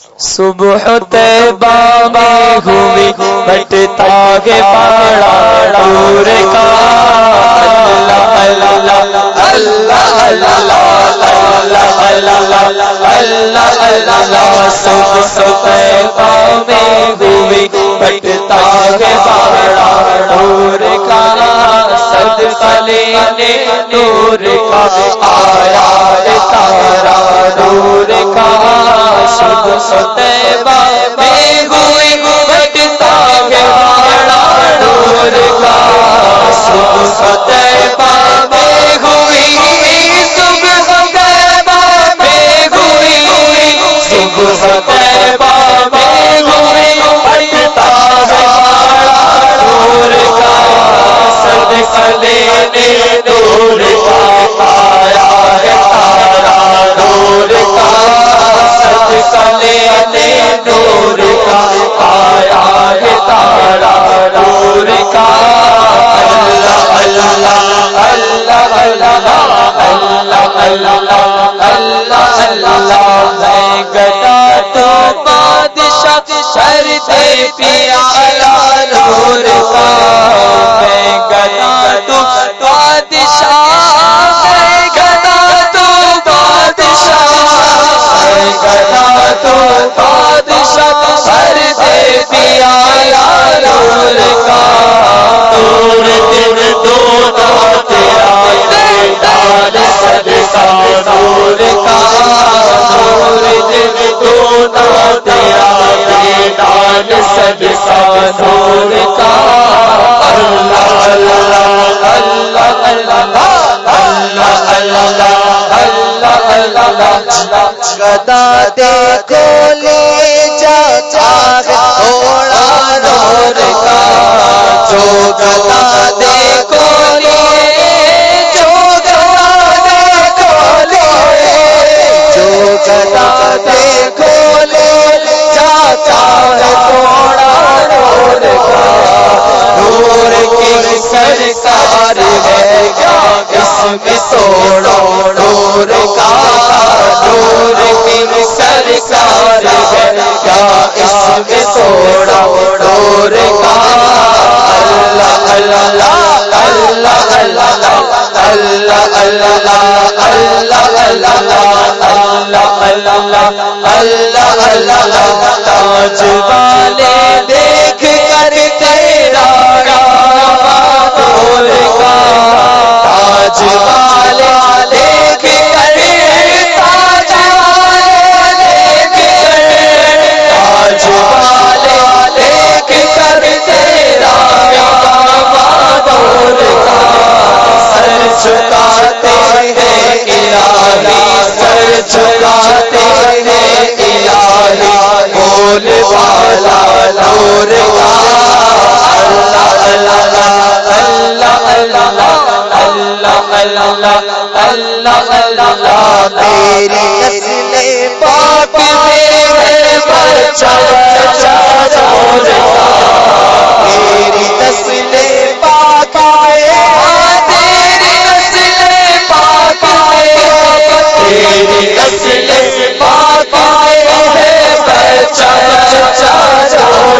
صبح تیبہ میں ہوئی بٹتا کے پاڑا دور کا۔ اللہ اللہ اللہ اللہ اللہ اللہ صبح تیبہ میں ہوئی بٹتا کے پاڑا دور کا صدقہ لینے نور کا۔ آیا شب فتح بادشاہ سر دے پیا نور کا۔ گدا دے کو لے جا چا اس توڑو نور کا نور کی سرکار ہے کیا اس میں توڑو نور کا اللہ اللہ اللہ اللہ اللہ اللہ تاج والے اللہ اللہ اللہ تیری نسل پاک میں ہے بچہ نور کا تیری نسل پاک تیری نسل پاک تیری نسل پاک ہے بچہ بچہ نور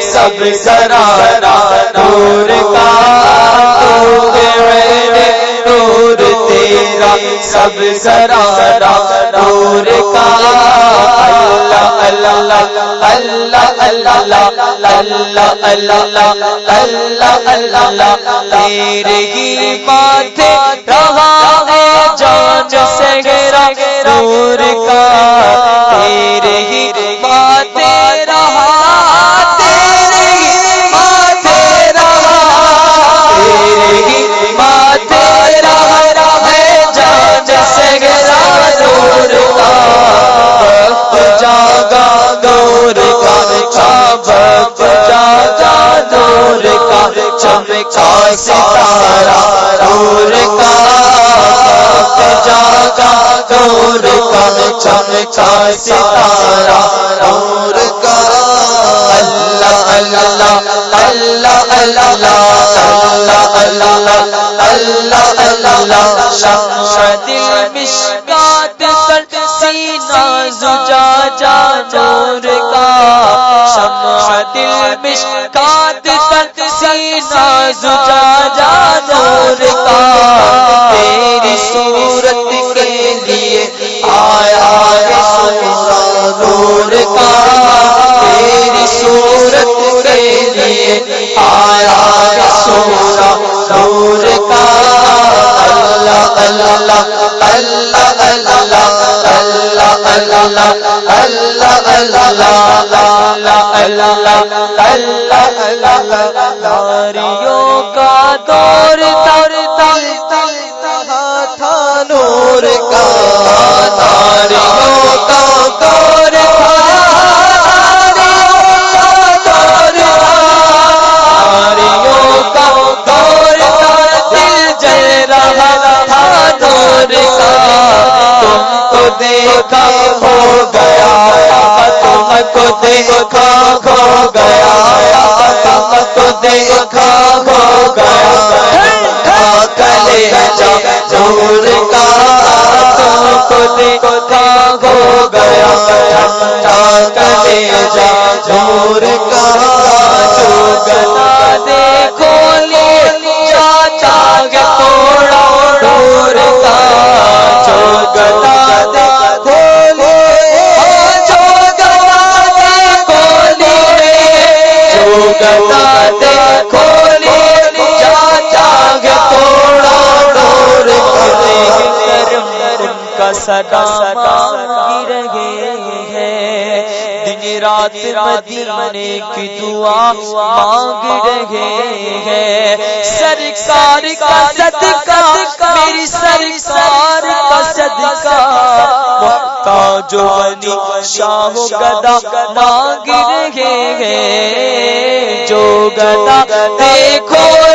سب سرارا نور کا نور تیرا، سب سرارا نور کا۔ اللہ اللہ اللہ اللہ اللہ اللہ اللہ اللہ تیرے ہی ماتھے رہا ہے جان نور کا۔ ستارہ نور کا وقت جاگا نور کا چمکا ستارہ نور کا۔ اللہ اللہ اللہ اللہ اللہ اللہ اللہ شمع دل مشکات سینہ زجا جا نور کا۔ دل مشکات تک سینہ زجا جا نور کا تیری صورت کے لیے آیا ہے سونا نور کا۔ تیری صورت کے لیے آیا ناریوں کا دور تر تل تھا نور کا سدا مانگی رہے ہیں۔ دن رات مدینے کی دعا مانگ رہے ہیں۔ سرکار کا صدقہ میری سرکار کا صدقہ۔ محتاج جو بنی شاہ گدا مانگ رہے ہیں۔ جو گدا دیکھو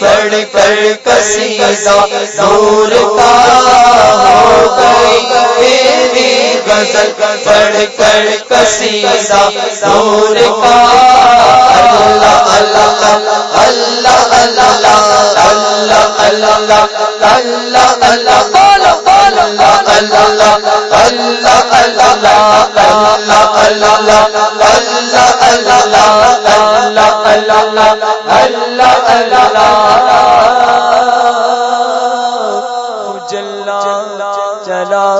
پڑھ کر قصیدہ نور کا ہو گئی میری غزل پڑھ کر قصیدہ نور کا اللہ اللہ اللہ اللہ اللہ اللہ اللہ اللہ اللہ اللہ اللہ اللہ اللہ اللہ اللہ اللہ اللہ چلا